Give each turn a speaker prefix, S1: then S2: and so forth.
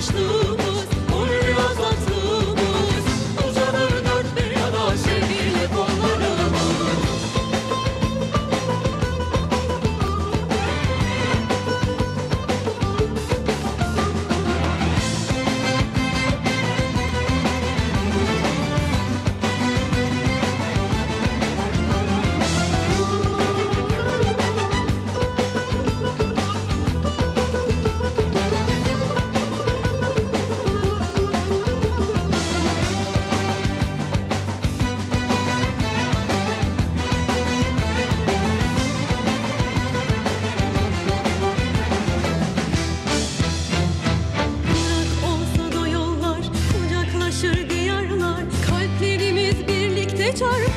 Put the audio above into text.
S1: kardeşliğimiz
S2: birlikte